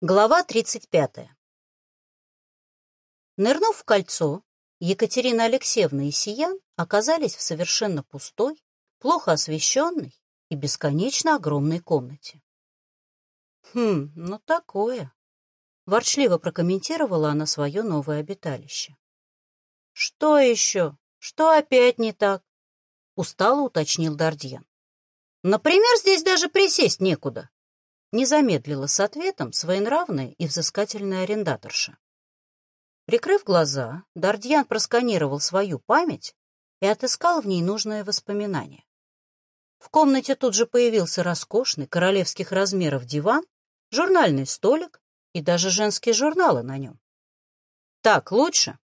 Глава 35. Нырнув в кольцо, Екатерина Алексеевна и Сиян оказались в совершенно пустой, плохо освещенной и бесконечно огромной комнате. «Хм, ну такое», — ворчливо прокомментировала она свое новое обиталище. «Что еще? Что опять не так?» — устало уточнил Дардьян. «Например, здесь даже присесть некуда», не замедлила с ответом своенравная и взыскательная арендаторша. Прикрыв глаза, Дардьян просканировал свою память и отыскал в ней нужное воспоминание. В комнате тут же появился роскошный королевских размеров диван, журнальный столик и даже женские журналы на нем. Так лучше?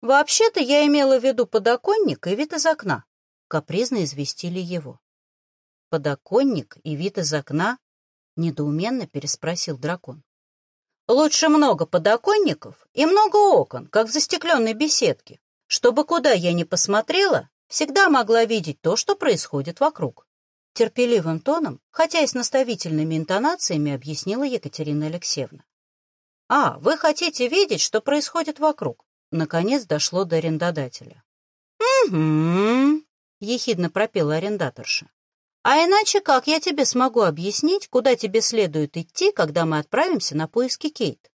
Вообще-то я имела в виду подоконник и вид из окна, капризно известили его. Подоконник и вид из окна Недоуменно переспросил дракон. Лучше много подоконников и много окон, как в застекленной беседке, чтобы куда я ни посмотрела, всегда могла видеть то, что происходит вокруг. Терпеливым тоном, хотя и с наставительными интонациями, объяснила Екатерина Алексеевна. «А, вы хотите видеть, что происходит вокруг?» Наконец дошло до арендодателя. «Угу», — ехидно пропела арендаторша. А иначе как я тебе смогу объяснить, куда тебе следует идти, когда мы отправимся на поиски Кейт?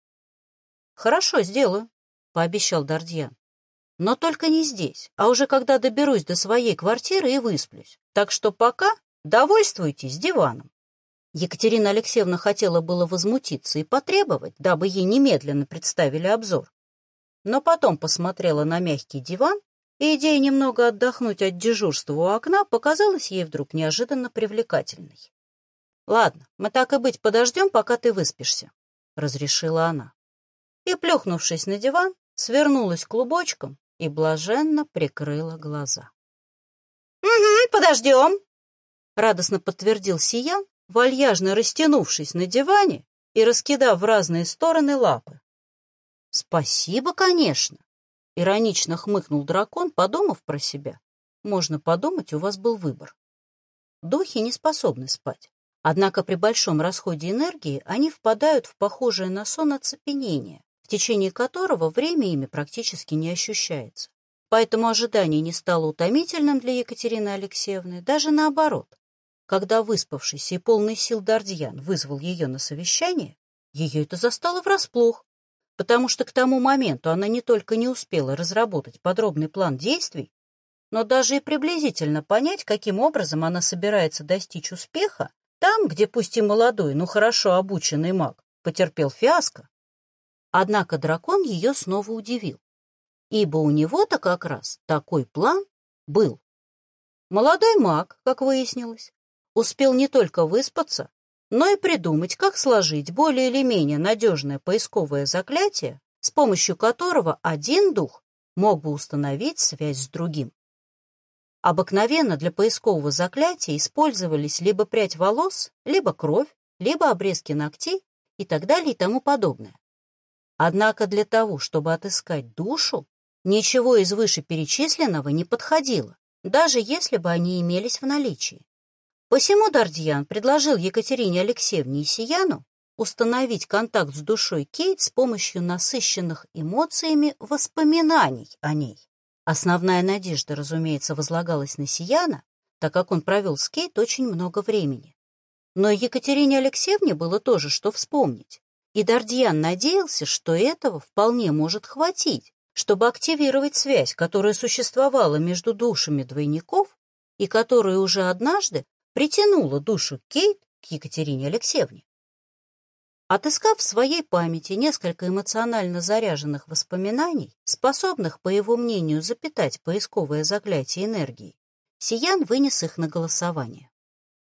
Хорошо, сделаю, пообещал Дардьян. Но только не здесь, а уже когда доберусь до своей квартиры и высплюсь. Так что пока довольствуйтесь диваном. Екатерина Алексеевна хотела было возмутиться и потребовать, дабы ей немедленно представили обзор. Но потом посмотрела на мягкий диван и идея немного отдохнуть от дежурства у окна показалась ей вдруг неожиданно привлекательной. «Ладно, мы так и быть подождем, пока ты выспишься», — разрешила она. И, плюхнувшись на диван, свернулась клубочком и блаженно прикрыла глаза. «Угу, подождем», — радостно подтвердил Сиян, вальяжно растянувшись на диване и раскидав в разные стороны лапы. «Спасибо, конечно», Иронично хмыкнул дракон, подумав про себя. Можно подумать, у вас был выбор. Духи не способны спать. Однако при большом расходе энергии они впадают в похожее на сон оцепенение, в течение которого время ими практически не ощущается. Поэтому ожидание не стало утомительным для Екатерины Алексеевны, даже наоборот. Когда выспавшийся и полный сил Дардьян вызвал ее на совещание, ее это застало врасплох потому что к тому моменту она не только не успела разработать подробный план действий, но даже и приблизительно понять, каким образом она собирается достичь успеха там, где пусть и молодой, но хорошо обученный маг потерпел фиаско. Однако дракон ее снова удивил, ибо у него-то как раз такой план был. Молодой маг, как выяснилось, успел не только выспаться, но и придумать, как сложить более или менее надежное поисковое заклятие, с помощью которого один дух мог бы установить связь с другим. Обыкновенно для поискового заклятия использовались либо прядь волос, либо кровь, либо обрезки ногтей и так далее и тому подобное. Однако для того, чтобы отыскать душу, ничего из вышеперечисленного не подходило, даже если бы они имелись в наличии. Посему Дардьян предложил Екатерине Алексеевне и Сияну установить контакт с душой Кейт с помощью насыщенных эмоциями воспоминаний о ней. Основная надежда, разумеется, возлагалась на Сияна, так как он провел с Кейт очень много времени. Но Екатерине Алексеевне было тоже что вспомнить, и Дардьян надеялся, что этого вполне может хватить, чтобы активировать связь, которая существовала между душами двойников и которая уже однажды притянула душу Кейт к Екатерине Алексеевне. Отыскав в своей памяти несколько эмоционально заряженных воспоминаний, способных, по его мнению, запитать поисковое заклятие энергии, Сиян вынес их на голосование.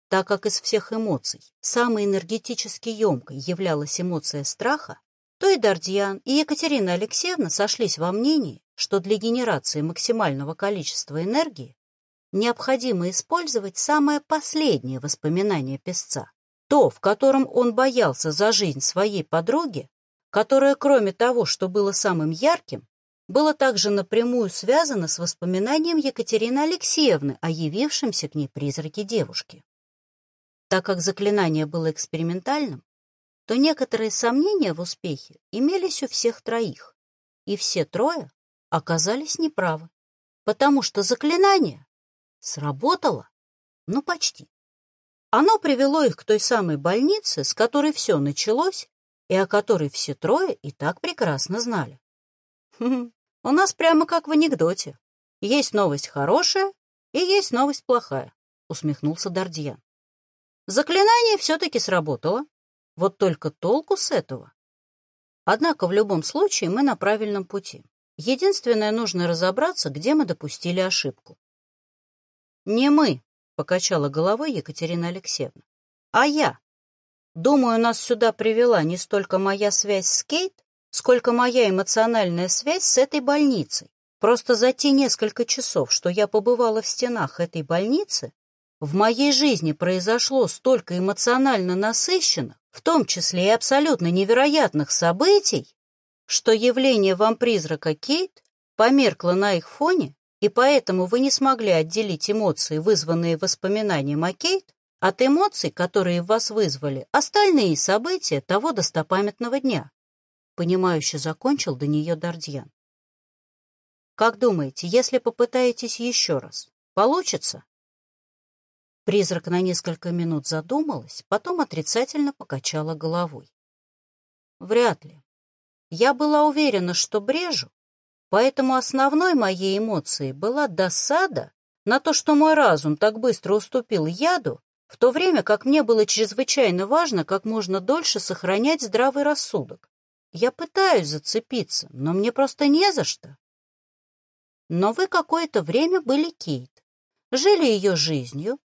Так как из всех эмоций самой энергетически емкой являлась эмоция страха, то и Дардьян, и Екатерина Алексеевна сошлись во мнении, что для генерации максимального количества энергии необходимо использовать самое последнее воспоминание песца, то, в котором он боялся за жизнь своей подруги, которое, кроме того, что было самым ярким, было также напрямую связано с воспоминанием Екатерины Алексеевны о явившемся к ней призраке девушки. Так как заклинание было экспериментальным, то некоторые сомнения в успехе имелись у всех троих, и все трое оказались неправы, потому что заклинание сработало, ну почти. Оно привело их к той самой больнице, с которой все началось, и о которой все трое и так прекрасно знали. Хм, у нас прямо как в анекдоте. Есть новость хорошая и есть новость плохая, усмехнулся Дардьян. Заклинание все-таки сработало, вот только толку с этого. Однако в любом случае мы на правильном пути. Единственное, нужно разобраться, где мы допустили ошибку. Не мы, покачала головой Екатерина Алексеевна, а я. Думаю, нас сюда привела не столько моя связь с Кейт, сколько моя эмоциональная связь с этой больницей. Просто за те несколько часов, что я побывала в стенах этой больницы, в моей жизни произошло столько эмоционально насыщенных, в том числе и абсолютно невероятных событий, что явление вам-призрака Кейт померкло на их фоне, и поэтому вы не смогли отделить эмоции, вызванные воспоминанием о Кейт, от эмоций, которые в вас вызвали остальные события того достопамятного дня. Понимающе закончил до нее Дардьян. Как думаете, если попытаетесь еще раз, получится? Призрак на несколько минут задумалась, потом отрицательно покачала головой. Вряд ли. Я была уверена, что брежу, поэтому основной моей эмоцией была досада на то, что мой разум так быстро уступил яду в то время как мне было чрезвычайно важно как можно дольше сохранять здравый рассудок. Я пытаюсь зацепиться, но мне просто не за что. Но вы какое-то время были Кейт, жили ее жизнью.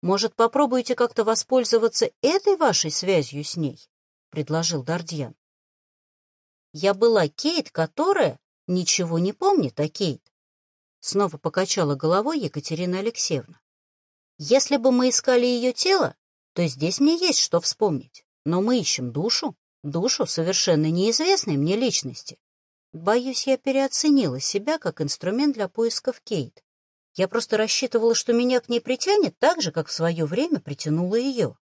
Может, попробуете как-то воспользоваться этой вашей связью с ней? — предложил Дардьян. Я была Кейт, которая ничего не помнит о Кейт. Снова покачала головой Екатерина Алексеевна. Если бы мы искали ее тело, то здесь мне есть что вспомнить. Но мы ищем душу, душу совершенно неизвестной мне личности. Боюсь, я переоценила себя как инструмент для поисков Кейт. Я просто рассчитывала, что меня к ней притянет так же, как в свое время притянула ее.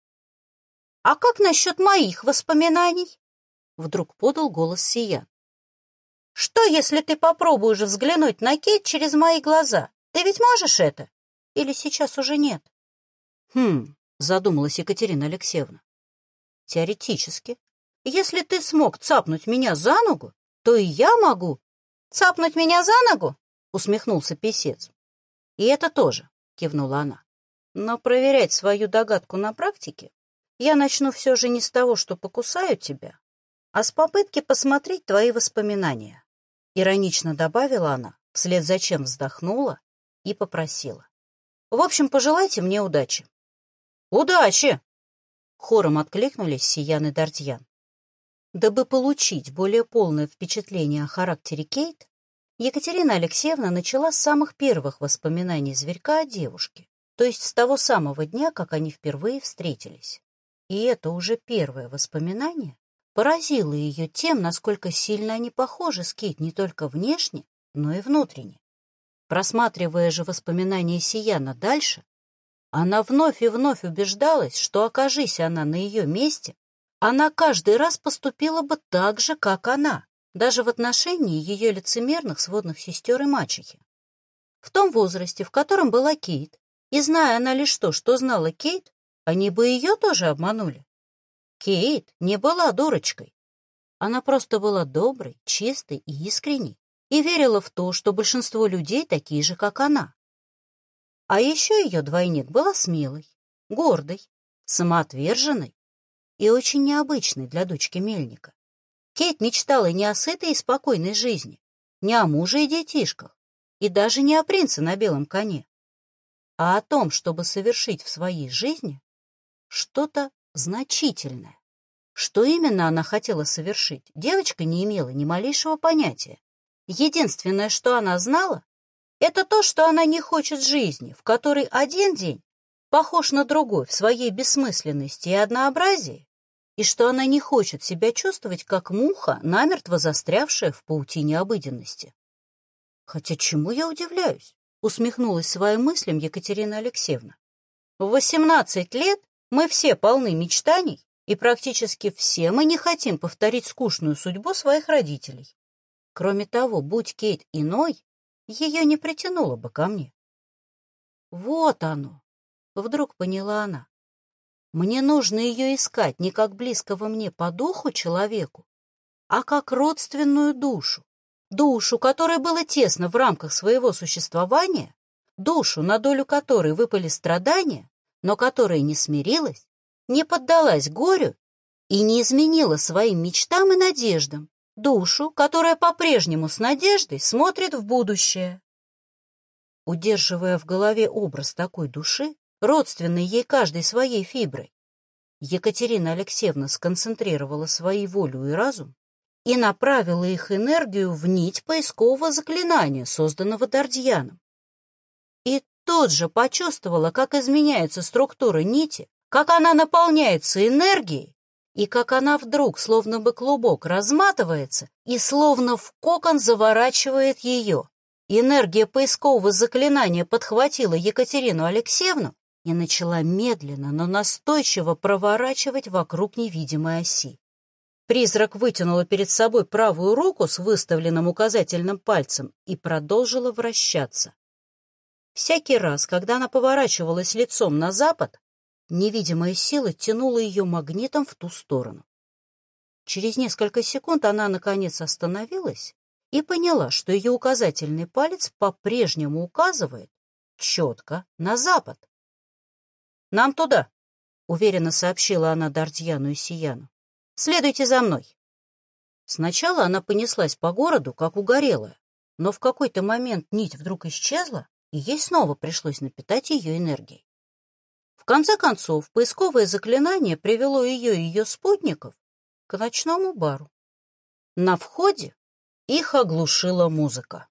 «А как насчет моих воспоминаний?» Вдруг подал голос Сиян. «Что, если ты попробуешь взглянуть на Кейт через мои глаза? Ты ведь можешь это?» Или сейчас уже нет? Хм, задумалась Екатерина Алексеевна. Теоретически. Если ты смог цапнуть меня за ногу, то и я могу. Цапнуть меня за ногу? Усмехнулся писец. И это тоже, кивнула она. Но проверять свою догадку на практике я начну все же не с того, что покусаю тебя, а с попытки посмотреть твои воспоминания. Иронично добавила она, вслед за чем вздохнула и попросила. В общем, пожелайте мне удачи. Удачи! Хором откликнулись Сиян и Дартьян. Дабы получить более полное впечатление о характере Кейт, Екатерина Алексеевна начала с самых первых воспоминаний зверька о девушке, то есть с того самого дня, как они впервые встретились. И это уже первое воспоминание поразило ее тем, насколько сильно они похожи с Кейт не только внешне, но и внутренне. Просматривая же воспоминания Сияна дальше, она вновь и вновь убеждалась, что, окажись она на ее месте, она каждый раз поступила бы так же, как она, даже в отношении ее лицемерных сводных сестер и мачехи. В том возрасте, в котором была Кейт, и зная она лишь то, что знала Кейт, они бы ее тоже обманули. Кейт не была дурочкой. Она просто была доброй, чистой и искренней и верила в то, что большинство людей такие же, как она. А еще ее двойник была смелой, гордой, самоотверженной и очень необычной для дочки Мельника. Кейт мечтала не о сытой и спокойной жизни, не о муже и детишках, и даже не о принце на белом коне, а о том, чтобы совершить в своей жизни что-то значительное. Что именно она хотела совершить, девочка не имела ни малейшего понятия. Единственное, что она знала, это то, что она не хочет жизни, в которой один день похож на другой в своей бессмысленности и однообразии, и что она не хочет себя чувствовать как муха, намертво застрявшая в паутине обыденности. Хотя чему я удивляюсь? Усмехнулась своим мыслям Екатерина Алексеевна. В восемнадцать лет мы все полны мечтаний И практически все мы не хотим повторить скучную судьбу своих родителей. Кроме того, будь Кейт иной, ее не притянуло бы ко мне. Вот оно, вдруг поняла она. Мне нужно ее искать не как близкого мне по духу человеку, а как родственную душу. Душу, которой было тесно в рамках своего существования, душу, на долю которой выпали страдания, но которая не смирилась, не поддалась горю и не изменила своим мечтам и надеждам, душу, которая по-прежнему с надеждой смотрит в будущее. Удерживая в голове образ такой души, родственной ей каждой своей фиброй, Екатерина Алексеевна сконцентрировала свои волю и разум и направила их энергию в нить поискового заклинания, созданного Дардьяном. И тут же почувствовала, как изменяется структура нити, как она наполняется энергией, и как она вдруг, словно бы клубок, разматывается и словно в кокон заворачивает ее. Энергия поискового заклинания подхватила Екатерину Алексеевну и начала медленно, но настойчиво проворачивать вокруг невидимой оси. Призрак вытянула перед собой правую руку с выставленным указательным пальцем и продолжила вращаться. Всякий раз, когда она поворачивалась лицом на запад, Невидимая сила тянула ее магнитом в ту сторону. Через несколько секунд она, наконец, остановилась и поняла, что ее указательный палец по-прежнему указывает четко на запад. «Нам туда», — уверенно сообщила она Д'Артьяну и Сияну. «Следуйте за мной». Сначала она понеслась по городу, как угорелая, но в какой-то момент нить вдруг исчезла, и ей снова пришлось напитать ее энергией. В конце концов, поисковое заклинание привело ее и ее спутников к ночному бару. На входе их оглушила музыка.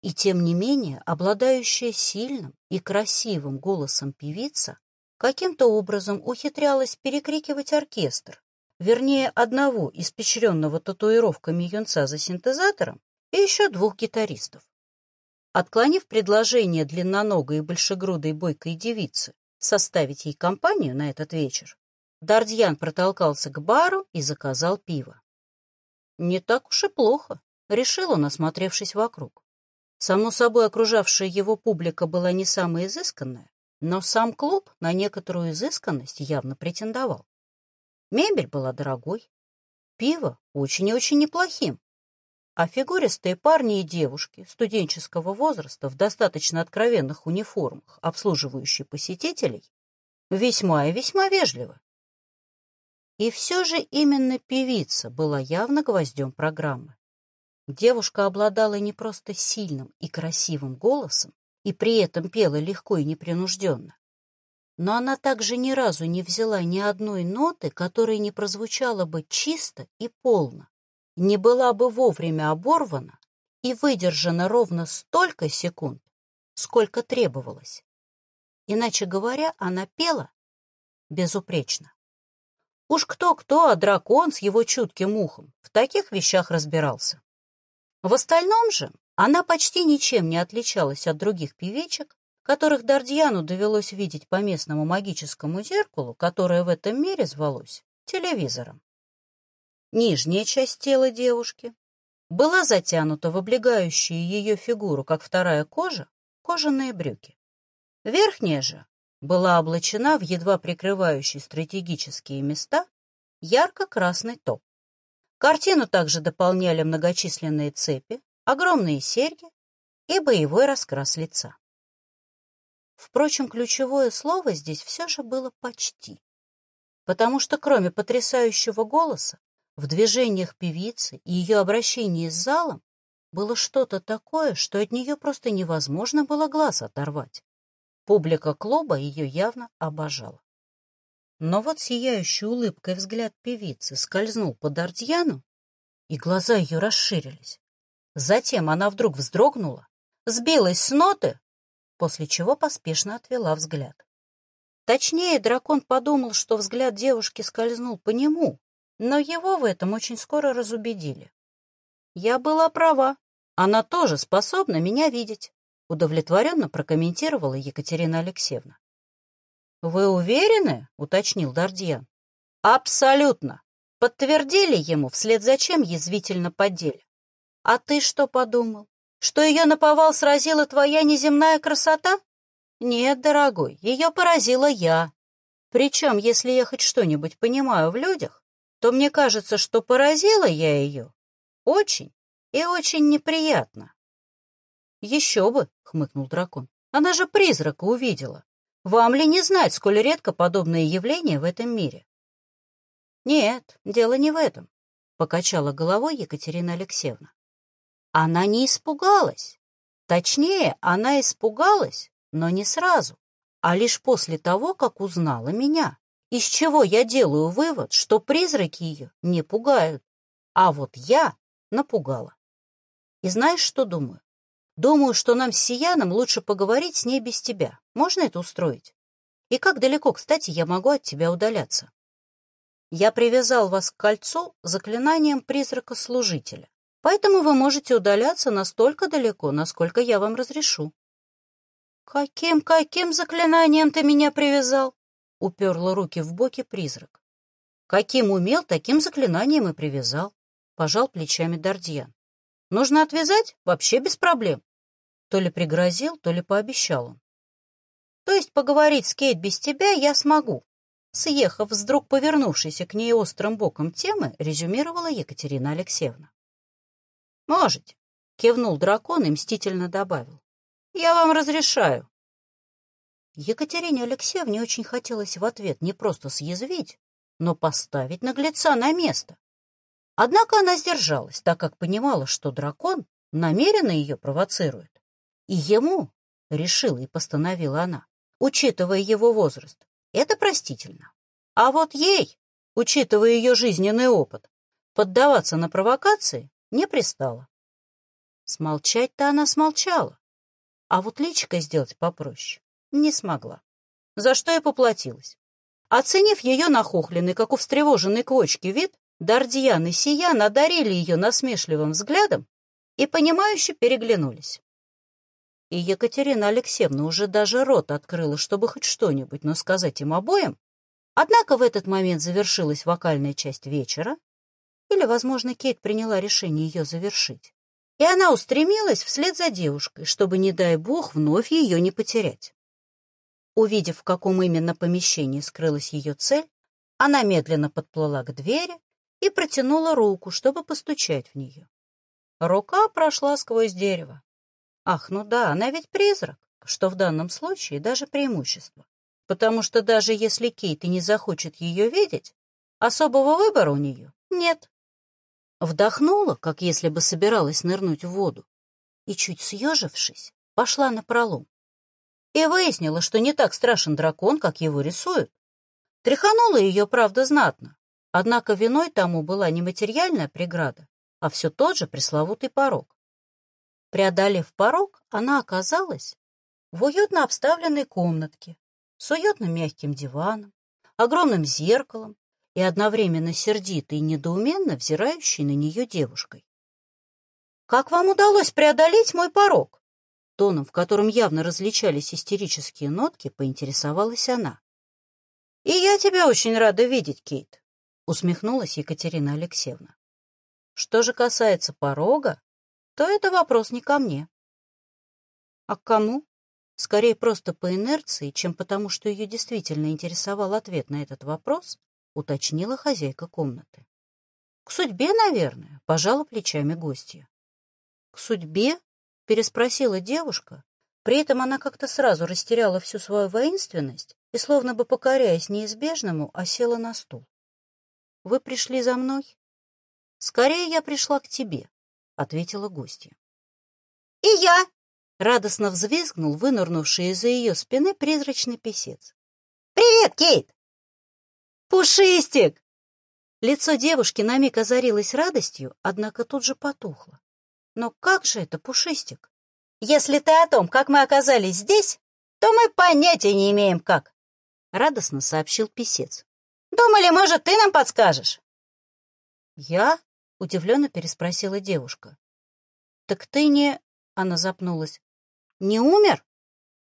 И тем не менее, обладающая сильным и красивым голосом певица каким-то образом ухитрялась перекрикивать оркестр, вернее, одного испещренного татуировками юнца за синтезатором и еще двух гитаристов. Отклонив предложение длинноногой и большегрудой бойкой девицы составить ей компанию на этот вечер, Дардьян протолкался к бару и заказал пиво. Не так уж и плохо, решил он, осмотревшись вокруг. Само собой, окружавшая его публика была не самая изысканная, но сам клуб на некоторую изысканность явно претендовал. Мебель была дорогой, пиво очень и очень неплохим, а фигуристые парни и девушки студенческого возраста в достаточно откровенных униформах, обслуживающие посетителей, весьма и весьма вежливы. И все же именно певица была явно гвоздем программы. Девушка обладала не просто сильным и красивым голосом, и при этом пела легко и непринужденно, но она также ни разу не взяла ни одной ноты, которая не прозвучала бы чисто и полно не была бы вовремя оборвана и выдержана ровно столько секунд, сколько требовалось. Иначе говоря, она пела безупречно. Уж кто-кто, а дракон с его чутким ухом в таких вещах разбирался. В остальном же она почти ничем не отличалась от других певичек, которых Дардьяну довелось видеть по местному магическому зеркалу, которое в этом мире звалось телевизором. Нижняя часть тела девушки была затянута в облегающую ее фигуру, как вторая кожа, кожаные брюки. Верхняя же была облачена в едва прикрывающий стратегические места ярко-красный топ. Картину также дополняли многочисленные цепи, огромные серьги и боевой раскрас лица. Впрочем, ключевое слово здесь все же было «почти», потому что кроме потрясающего голоса в движениях певицы и ее обращении с залом было что-то такое, что от нее просто невозможно было глаз оторвать. Публика клуба ее явно обожала. Но вот сияющей улыбкой взгляд певицы скользнул по Дардьяну, и глаза ее расширились. Затем она вдруг вздрогнула, сбилась с ноты, после чего поспешно отвела взгляд. Точнее, дракон подумал, что взгляд девушки скользнул по нему, но его в этом очень скоро разубедили. Я была права, она тоже способна меня видеть, удовлетворенно прокомментировала Екатерина Алексеевна. «Вы уверены?» — уточнил Дардьян. Абсолютно. Подтвердили ему, вслед за чем язвительно подели. А ты что подумал? Что ее наповал сразила твоя неземная красота? Нет, дорогой, ее поразила я. Причем, если я хоть что-нибудь понимаю в людях, то мне кажется, что поразила я ее очень и очень неприятно. Еще бы, хмыкнул дракон, она же призрака увидела. Вам ли не знать, сколь редко подобные явления в этом мире? Нет, дело не в этом, покачала головой Екатерина Алексеевна. Она не испугалась. Точнее, она испугалась, но не сразу, а лишь после того, как узнала меня. Из чего я делаю вывод, что призраки ее не пугают, а вот я напугала. И знаешь, что думаю? Думаю, что нам с Сияном лучше поговорить с ней без тебя. Можно это устроить? И как далеко, кстати, я могу от тебя удаляться? Я привязал вас к кольцу заклинанием призрака-служителя, поэтому вы можете удаляться настолько далеко, насколько я вам разрешу. «Каким-каким заклинанием ты меня привязал?» — уперла руки в боки призрак. «Каким умел, таким заклинанием и привязал», — пожал плечами Дардьян. «Нужно отвязать? Вообще без проблем». То ли пригрозил, то ли пообещал он. «То есть поговорить с Кейт без тебя я смогу, съехав вдруг повернувшейся к ней острым боком темы, резюмировала Екатерина Алексеевна. «Можете», — кивнул дракон и мстительно добавил. «Я вам разрешаю». Екатерине Алексеевне очень хотелось в ответ не просто съязвить, но поставить наглеца на место. Однако она сдержалась, так как понимала, что дракон намеренно ее провоцирует. И ему, решила и постановила она, учитывая его возраст, это простительно. А вот ей, учитывая ее жизненный опыт, поддаваться на провокации не пристало. Смолчать-то она смолчала, а вот личико сделать попроще не смогла. За что и поплатилась. Оценив ее нахохленный, как у встревоженной квочки вид, Дардьян и Сиян одарили ее насмешливым взглядом и, понимающе переглянулись. И Екатерина Алексеевна уже даже рот открыла, чтобы хоть что-нибудь, но сказать им обоим. Однако в этот момент завершилась вокальная часть вечера, или, возможно, Кейт приняла решение ее завершить, и она устремилась вслед за девушкой, чтобы, не дай бог, вновь ее не потерять. Увидев, в каком именно помещении скрылась ее цель, она медленно подплыла к двери и протянула руку, чтобы постучать в нее. Рука прошла сквозь дерево. Ах, ну да, она ведь призрак, что в данном случае даже преимущество. Потому что даже если Кейт и не захочет ее видеть, особого выбора у нее нет. Вдохнула, как если бы собиралась нырнуть в воду, и, чуть съежившись, пошла на пролом. И выяснила, что не так страшен дракон, как его рисуют. Тряханула ее, правда, знатно, однако виной тому была не материальная преграда, а все тот же пресловутый порог. Преодолев порог, она оказалась в уютно обставленной комнатке с уютным мягким диваном, огромным зеркалом и одновременно сердитой и недоуменно взирающей на нее девушкой. «Как вам удалось преодолеть мой порог?» Тоном, в котором явно различались истерические нотки, поинтересовалась она. «И я тебя очень рада видеть, Кейт», — усмехнулась Екатерина Алексеевна. «Что же касается порога, то это вопрос не ко мне. А к кому? Скорее просто по инерции, чем потому, что ее действительно интересовал ответ на этот вопрос, уточнила хозяйка комнаты. К судьбе, наверное, пожала плечами гостья. К судьбе? Переспросила девушка. При этом она как-то сразу растеряла всю свою воинственность и, словно бы покоряясь неизбежному, осела на стул. «Вы пришли за мной?» «Скорее я пришла к тебе», — ответила гостья. «И я!» — радостно взвизгнул вынырнувший из-за ее спины призрачный писец. «Привет, Кейт!» «Пушистик!» Лицо девушки на миг озарилось радостью, однако тут же потухло. «Но как же это, Пушистик?» «Если ты о том, как мы оказались здесь, то мы понятия не имеем, как!» — радостно сообщил писец. «Думали, может, ты нам подскажешь?» «Я?» — удивленно переспросила девушка. «Так ты не...» — она запнулась. «Не умер?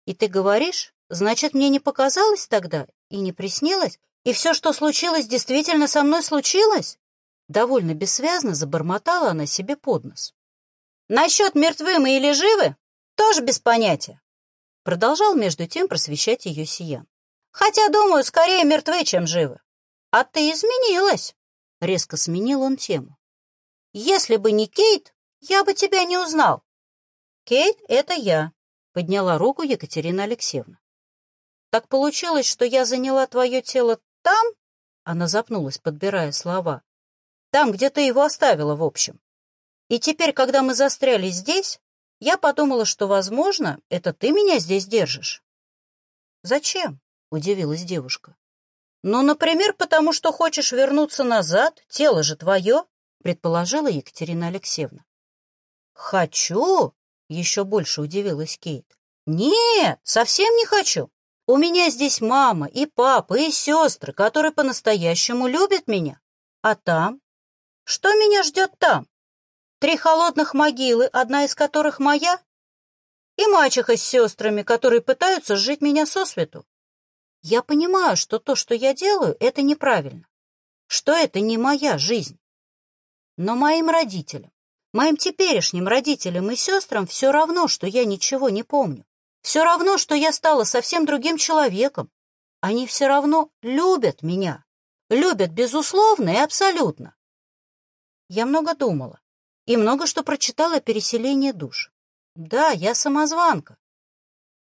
И ты говоришь, значит, мне не показалось тогда и не приснилось? И все, что случилось, действительно со мной случилось? Довольно бессвязно забормотала она себе под нос. Насчет мертвы мы или живы, тоже без понятия. Продолжал между тем просвещать ее сиян. Хотя, думаю, скорее мертвы, чем живы. А ты изменилась. Резко сменил он тему. Если бы не Кейт, я бы тебя не узнал. Кейт — это я, подняла руку Екатерина Алексеевна. Так получилось, что я заняла твое тело там, она запнулась, подбирая слова, там, где ты его оставила, в общем. И теперь, когда мы застряли здесь, я подумала, что, возможно, это ты меня здесь держишь. Зачем? Удивилась девушка. Ну, например, потому что хочешь вернуться назад, тело же твое, предположила Екатерина Алексеевна. Хочу? Еще больше удивилась Кейт. Нет, совсем не хочу. У меня здесь мама и папа и сестры, которые по-настоящему любят меня. А там? Что меня ждет там? Три холодных могилы, одна из которых моя? И мачеха с сестрами, которые пытаются сжить меня сосвету. Я понимаю, что то, что я делаю, это неправильно, что это не моя жизнь. Но моим родителям, моим теперешним родителям и сестрам все равно, что я ничего не помню. Все равно, что я стала совсем другим человеком. Они все равно любят меня. Любят безусловно и абсолютно. Я много думала и много что прочитала о переселении душ. Да, я самозванка.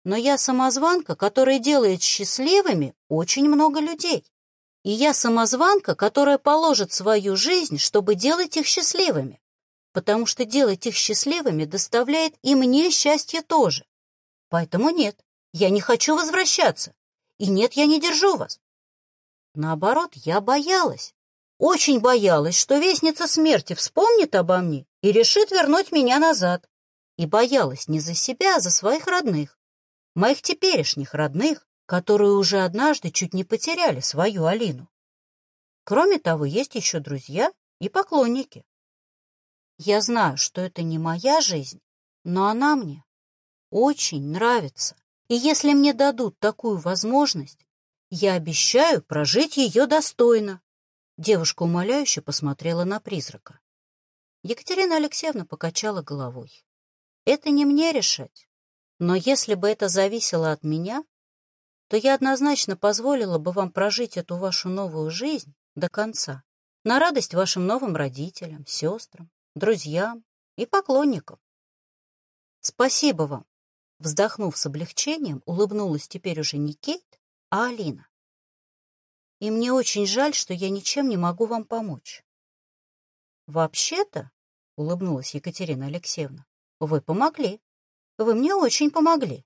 Но я самозванка, которая делает счастливыми очень много людей. И я самозванка, которая положит свою жизнь, чтобы делать их счастливыми. Потому что делать их счастливыми доставляет и мне счастье тоже. Поэтому нет, я не хочу возвращаться. И нет, я не держу вас. Наоборот, я боялась. Очень боялась, что вестница смерти вспомнит обо мне и решит вернуть меня назад. И боялась не за себя, а за своих родных. Моих теперешних родных, которые уже однажды чуть не потеряли свою Алину. Кроме того, есть еще друзья и поклонники. Я знаю, что это не моя жизнь, но она мне очень нравится. И если мне дадут такую возможность, я обещаю прожить ее достойно. Девушка умоляюще посмотрела на призрака. Екатерина Алексеевна покачала головой. «Это не мне решать. Но если бы это зависело от меня, то я однозначно позволила бы вам прожить эту вашу новую жизнь до конца, на радость вашим новым родителям, сестрам, друзьям и поклонникам. Спасибо вам!» Вздохнув с облегчением, улыбнулась теперь уже не Кейт, а Алина и мне очень жаль, что я ничем не могу вам помочь. Вообще-то, — улыбнулась Екатерина Алексеевна, — вы помогли. Вы мне очень помогли.